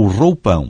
o roupão.